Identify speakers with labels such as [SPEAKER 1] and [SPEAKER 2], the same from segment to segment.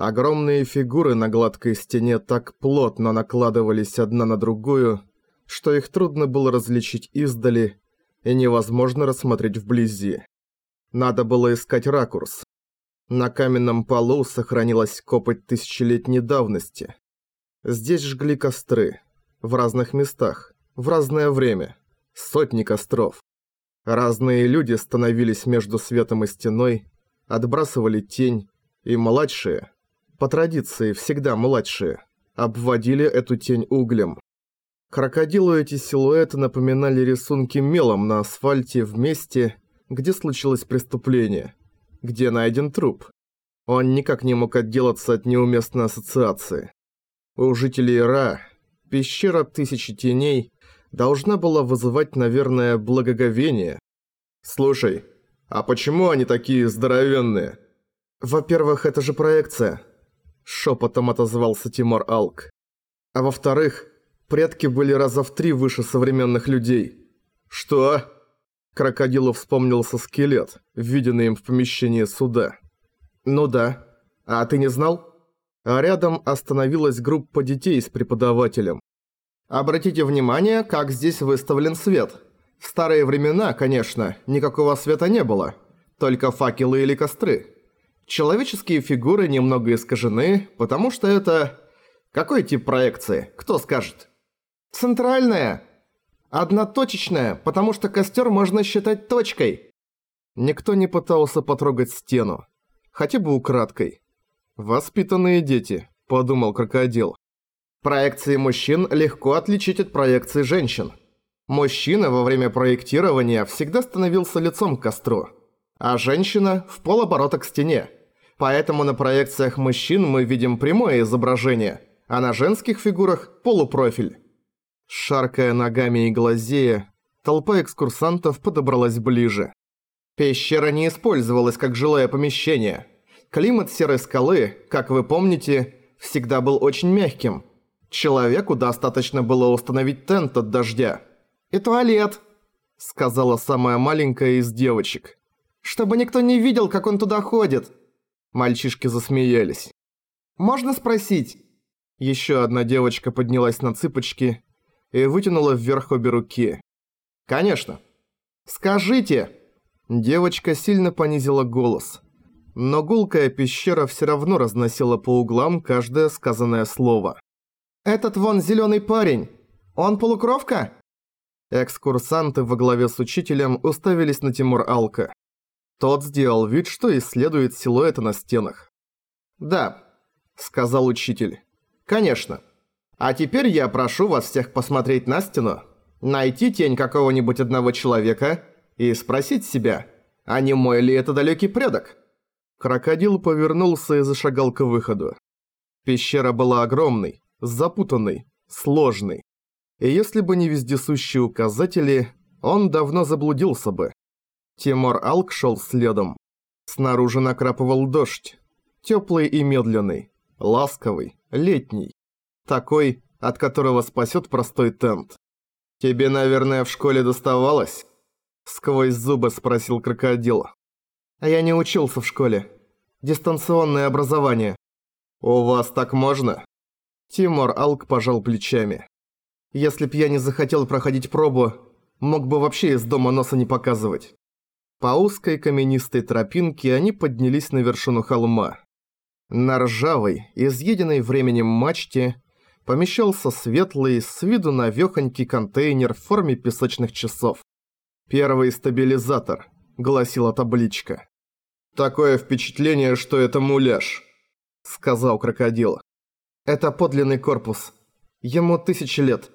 [SPEAKER 1] Огромные фигуры на гладкой стене так плотно накладывались одна на другую, что их трудно было различить издали и невозможно рассмотреть вблизи. Надо было искать ракурс. На каменном полу сохранилась копоть тысячелетней давности. Здесь жгли костры. В разных местах. В разное время. Сотни костров. Разные люди становились между светом и стеной, отбрасывали тень, и младшие, по традиции всегда младшие, обводили эту тень углем. Крокодилу эти силуэты напоминали рисунки мелом на асфальте в месте, где случилось преступление, где найден труп. Он никак не мог отделаться от неуместной ассоциации. У жителей Ра пещера Тысячи Теней должна была вызывать, наверное, благоговение. «Слушай, а почему они такие здоровенные?» «Во-первых, это же проекция», – шепотом отозвался Тимур Алк. «А во-вторых, Предки были раза в три выше современных людей. Что? Крокодилу вспомнился скелет, виденный им в помещении суда. Ну да. А ты не знал? А рядом остановилась группа детей с преподавателем. Обратите внимание, как здесь выставлен свет. В старые времена, конечно, никакого света не было. Только факелы или костры. Человеческие фигуры немного искажены, потому что это... Какой тип проекции? Кто скажет? Центральная. Одноточечная, потому что костер можно считать точкой. Никто не пытался потрогать стену. Хотя бы украдкой. «Воспитанные дети», – подумал крокодил. Проекции мужчин легко отличить от проекций женщин. Мужчина во время проектирования всегда становился лицом к костру, а женщина – в полоборота к стене. Поэтому на проекциях мужчин мы видим прямое изображение, а на женских фигурах – полупрофиль. Шаркая ногами и глазея, толпа экскурсантов подобралась ближе. Пещера не использовалась как жилое помещение. Климат серой скалы, как вы помните, всегда был очень мягким. Человеку достаточно было установить тент от дождя. «И туалет», — сказала самая маленькая из девочек. «Чтобы никто не видел, как он туда ходит». Мальчишки засмеялись. «Можно спросить?» Еще одна девочка поднялась на цыпочки и вытянула вверх обе руки. «Конечно». «Скажите!» Девочка сильно понизила голос. Но гулкая пещера все равно разносила по углам каждое сказанное слово. «Этот вон зеленый парень, он полукровка?» Экскурсанты во главе с учителем уставились на Тимур Алка. Тот сделал вид, что исследует силуэты на стенах. «Да», — сказал учитель. «Конечно. А теперь я прошу вас всех посмотреть на стену, найти тень какого-нибудь одного человека и спросить себя, а не мой ли это далекий предок? Крокодил повернулся и зашагал к выходу. Пещера была огромной, запутанной, сложной. И если бы не вездесущие указатели, он давно заблудился бы. Тимур Алк шел следом. Снаружи накрапывал дождь. Теплый и медленный, ласковый, летний. Такой, от которого спасет простой тент. «Тебе, наверное, в школе доставалось?» Сквозь зубы спросил крокодил. «А я не учился в школе. Дистанционное образование». «У вас так можно?» Тимур Алк пожал плечами. «Если б я не захотел проходить пробу, мог бы вообще из дома носа не показывать». По узкой каменистой тропинке они поднялись на вершину холма. На ржавой, изъеденной временем мачте помещался светлый, с виду навёхонький контейнер в форме песочных часов. «Первый стабилизатор», — гласила табличка. «Такое впечатление, что это муляж», — сказал крокодил. «Это подлинный корпус. Ему тысячи лет.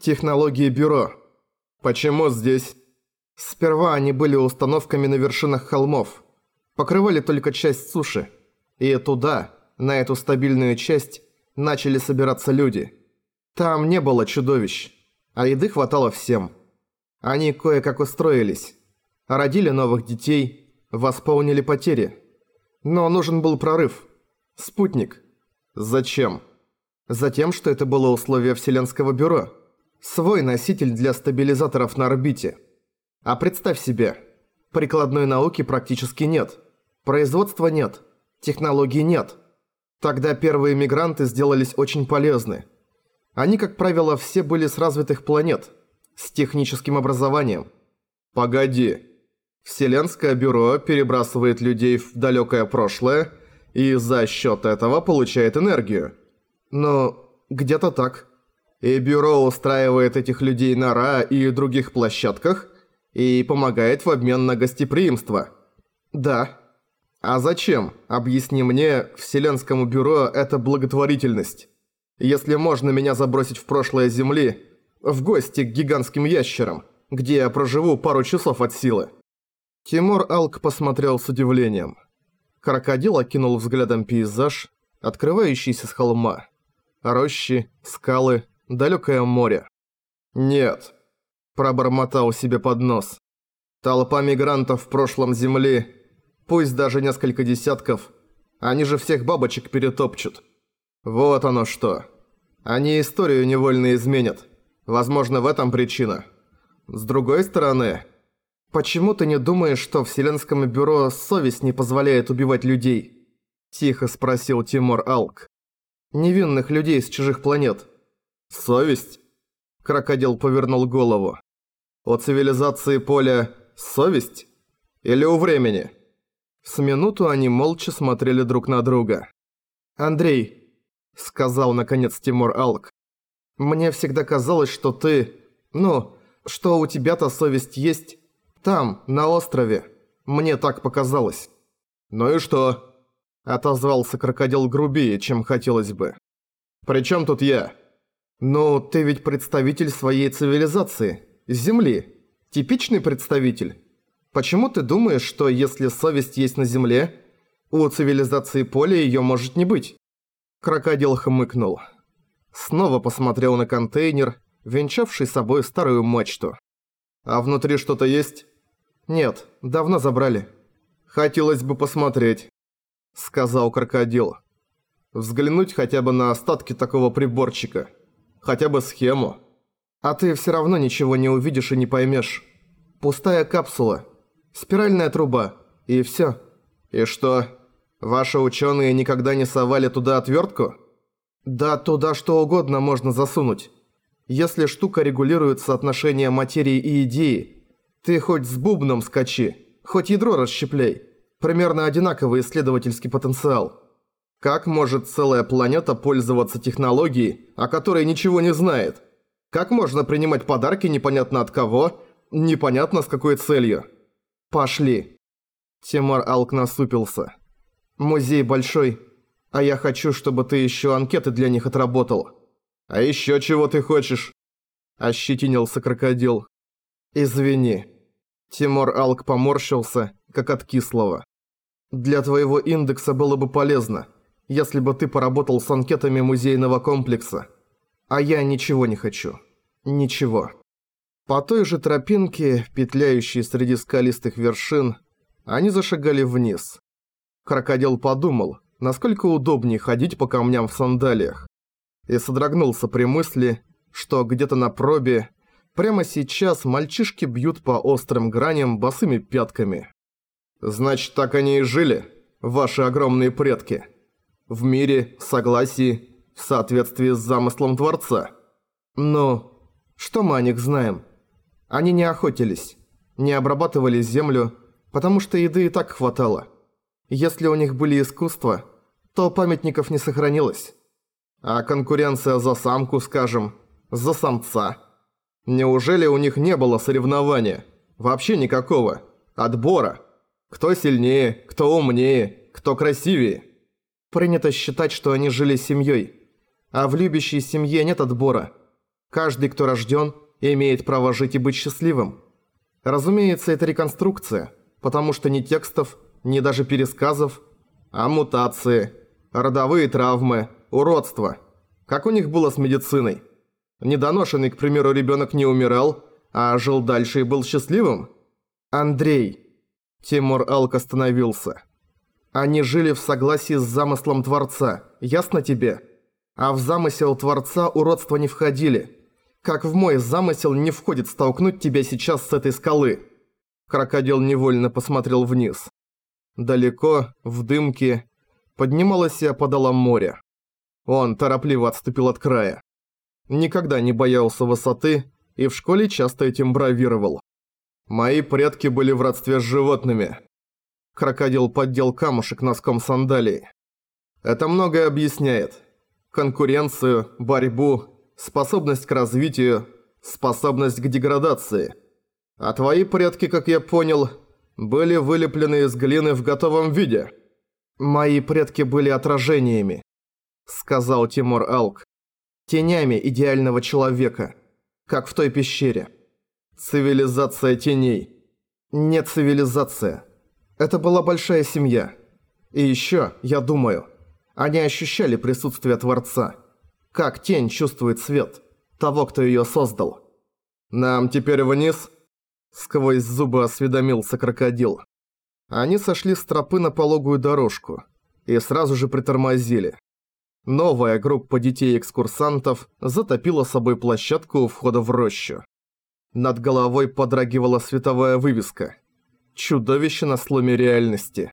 [SPEAKER 1] Технологии бюро. Почему здесь?» Сперва они были установками на вершинах холмов. Покрывали только часть суши. И туда, на эту стабильную часть, начали собираться люди. Там не было чудовищ, а еды хватало всем. Они кое-как устроились, родили новых детей, восполнили потери. Но нужен был прорыв. Спутник. Зачем? Затем, что это было условие Вселенского бюро. Свой носитель для стабилизаторов на орбите. А представь себе, прикладной науки практически нет. Производства нет. Технологий нет. Тогда первые мигранты сделались очень полезны. Они, как правило, все были с развитых планет, с техническим образованием. Погоди. Вселенское бюро перебрасывает людей в далекое прошлое и за счет этого получает энергию. Но где-то так. И бюро устраивает этих людей на Ра и других площадках и помогает в обмен на гостеприимство. Да. А зачем, объясни мне, Вселенскому бюро это благотворительность? Если можно меня забросить в прошлое Земли, в гости к гигантским ящерам, где я проживу пару часов от силы. Тимур Алк посмотрел с удивлением. Крокодил окинул взглядом пейзаж, открывающийся с холма. Рощи, скалы, далекое море. «Нет», – пробормотал себе под нос. «Толпа мигрантов в прошлом Земли, пусть даже несколько десятков, они же всех бабочек перетопчут. Вот оно что. Они историю невольно изменят. Возможно, в этом причина. С другой стороны, почему ты не думаешь, что Вселенскому бюро совесть не позволяет убивать людей?» Тихо спросил Тимур Алк. «Невинных людей с чужих планет». «Совесть?» Крокодил повернул голову. «У цивилизации поля совесть? Или у времени?» С минуту они молча смотрели друг на друга. «Андрей», — сказал наконец Тимур Алк, — «мне всегда казалось, что ты... Ну, что у тебя-то совесть есть там, на острове. Мне так показалось». «Ну и что?» — отозвался крокодил грубее, чем хотелось бы. «При чем тут я?» «Ну, ты ведь представитель своей цивилизации, Земли. Типичный представитель. Почему ты думаешь, что если совесть есть на Земле, у цивилизации поля её может не быть?» Крокодил хмыкнул. Снова посмотрел на контейнер, венчавший собой старую мачту. «А внутри что-то есть?» «Нет, давно забрали». «Хотелось бы посмотреть», — сказал крокодил. «Взглянуть хотя бы на остатки такого приборчика» хотя бы схему. А ты все равно ничего не увидишь и не поймешь. Пустая капсула, спиральная труба, и все. И что, ваши ученые никогда не совали туда отвертку? Да туда что угодно можно засунуть. Если штука регулирует соотношение материи и идеи, ты хоть с бубном скачи, хоть ядро расщепляй. Примерно одинаковый исследовательский потенциал. Как может целая планета пользоваться технологией, о которой ничего не знает? Как можно принимать подарки непонятно от кого, непонятно с какой целью? Пошли. Тимур Алк насупился. Музей большой, а я хочу, чтобы ты еще анкеты для них отработал. А еще чего ты хочешь? Ощетинился крокодил. Извини. Тимур Алк поморщился, как от кислого. Для твоего индекса было бы полезно если бы ты поработал с анкетами музейного комплекса. А я ничего не хочу. Ничего. По той же тропинке, петляющей среди скалистых вершин, они зашагали вниз. Крокодил подумал, насколько удобнее ходить по камням в сандалиях. И содрогнулся при мысли, что где-то на пробе прямо сейчас мальчишки бьют по острым граням босыми пятками. «Значит, так они и жили, ваши огромные предки?» в мире, согласии, в соответствии с замыслом Творца. Но что мы о них знаем? Они не охотились, не обрабатывали землю, потому что еды и так хватало. Если у них были искусства, то памятников не сохранилось. А конкуренция за самку, скажем, за самца. Неужели у них не было соревнования? Вообще никакого. Отбора. Кто сильнее, кто умнее, кто красивее. Принято считать, что они жили семьей. А в любящей семье нет отбора. Каждый, кто рожден, имеет право жить и быть счастливым. Разумеется, это реконструкция, потому что ни текстов, ни даже пересказов, а мутации, родовые травмы, уродство. Как у них было с медициной? Недоношенный, к примеру, ребенок не умирал, а жил дальше и был счастливым? Андрей. Тимур Алк остановился. Они жили в согласии с замыслом Творца, ясно тебе? А в замысел Творца уродства не входили. Как в мой замысел не входит столкнуть тебя сейчас с этой скалы. Крокодил невольно посмотрел вниз. Далеко, в дымке, поднималось и опадало море. Он торопливо отступил от края. Никогда не боялся высоты и в школе часто этим бравировал. Мои предки были в родстве с животными. Крокодил поддел камушек носком сандалии. Это многое объясняет. Конкуренцию, борьбу, способность к развитию, способность к деградации. А твои предки, как я понял, были вылеплены из глины в готовом виде. Мои предки были отражениями, сказал Тимур Алк. Тенями идеального человека, как в той пещере. Цивилизация теней. Не цивилизация. Это была большая семья. И еще, я думаю, они ощущали присутствие Творца. Как тень чувствует свет того, кто ее создал. «Нам теперь вниз?» Сквозь зубы осведомился крокодил. Они сошли с тропы на пологую дорожку и сразу же притормозили. Новая группа детей-экскурсантов затопила собой площадку у входа в рощу. Над головой подрагивала световая вывеска. Чудовище на сломе реальности.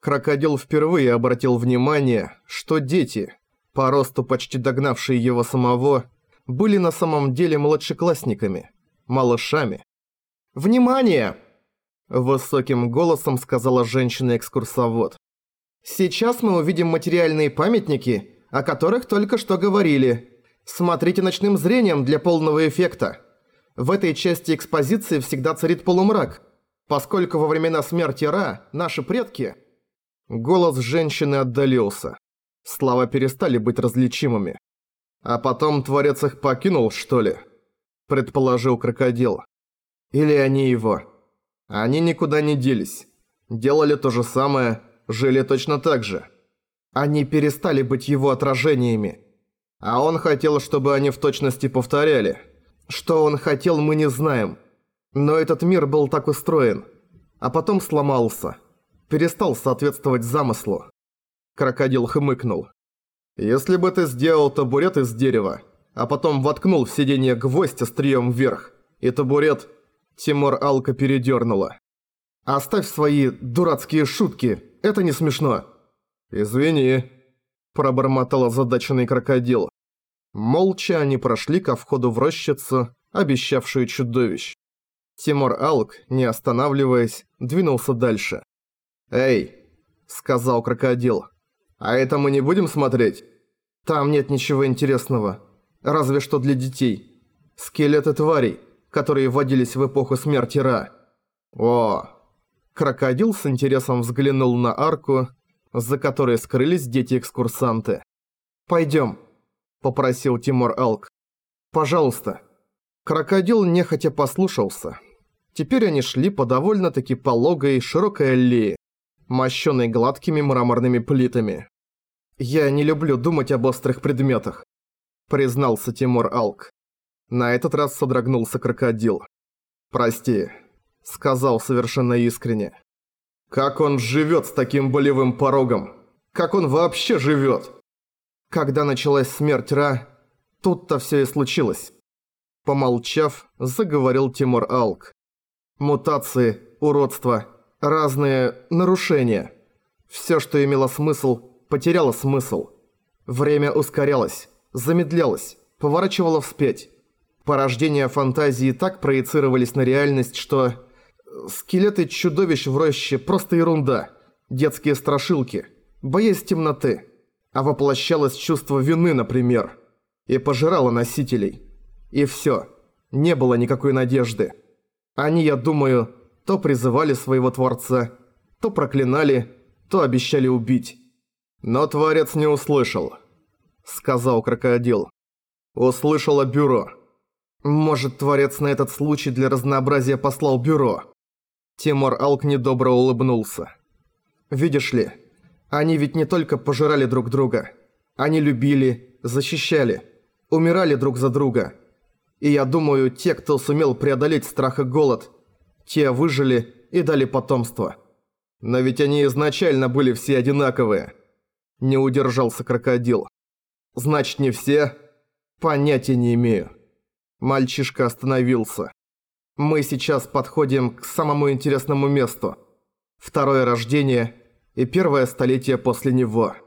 [SPEAKER 1] Крокодил впервые обратил внимание, что дети, по росту почти догнавшие его самого, были на самом деле младшеклассниками, малышами. «Внимание!» – высоким голосом сказала женщина-экскурсовод. «Сейчас мы увидим материальные памятники, о которых только что говорили. Смотрите ночным зрением для полного эффекта. В этой части экспозиции всегда царит полумрак, поскольку во времена смерти Ра наши предки...» Голос женщины отдалился. Слова перестали быть различимыми. А потом Творец их покинул, что ли? Предположил крокодил. Или они его. Они никуда не делись. Делали то же самое, жили точно так же. Они перестали быть его отражениями. А он хотел, чтобы они в точности повторяли. Что он хотел, мы не знаем. Но этот мир был так устроен. А потом сломался перестал соответствовать замыслу. Крокодил хмыкнул. «Если бы ты сделал табурет из дерева, а потом воткнул в сиденье гвоздь острием вверх, и табурет...» Тимур Алка передёрнула. «Оставь свои дурацкие шутки, это не смешно». «Извини», – пробормотал озадаченный крокодил. Молча они прошли ко входу в рощицу, обещавшую чудовищ. Тимур Алк, не останавливаясь, двинулся дальше. «Эй!» – сказал крокодил. «А это мы не будем смотреть?» «Там нет ничего интересного. Разве что для детей. Скелеты тварей, которые водились в эпоху смерти Ра». «О!» Крокодил с интересом взглянул на арку, за которой скрылись дети-экскурсанты. «Пойдем», – попросил Тимур Алк. «Пожалуйста». Крокодил нехотя послушался. Теперь они шли по довольно-таки пологой широкой аллее, мощенный гладкими мраморными плитами. «Я не люблю думать об острых предметах», – признался Тимур Алк. На этот раз содрогнулся крокодил. «Прости», – сказал совершенно искренне. «Как он живет с таким болевым порогом? Как он вообще живет?» Когда началась смерть Ра, тут-то все и случилось. Помолчав, заговорил Тимур Алк. Мутации, уродство, разные нарушения. Все, что имело смысл, потеряло смысл. Время ускорялось, замедлялось, поворачивало вспять. Порождения фантазии так проецировались на реальность, что... Скелеты чудовищ в роще – просто ерунда. Детские страшилки. Боязнь темноты. А воплощалось чувство вины, например. И пожирало носителей. И все. Не было никакой надежды. Они, я думаю, то призывали своего Творца, то проклинали, то обещали убить. Но Творец не услышал, сказал крокодил. Услышало бюро. Может, Творец на этот случай для разнообразия послал бюро? Тимур Алк недобро улыбнулся. Видишь ли, они ведь не только пожирали друг друга. Они любили, защищали, умирали друг за друга. И я думаю, те, кто сумел преодолеть страх и голод – те выжили и дали потомство. Но ведь они изначально были все одинаковые. Не удержался крокодил. Значит, не все? Понятия не имею. Мальчишка остановился. Мы сейчас подходим к самому интересному месту. Второе рождение и первое столетие после него –